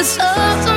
this up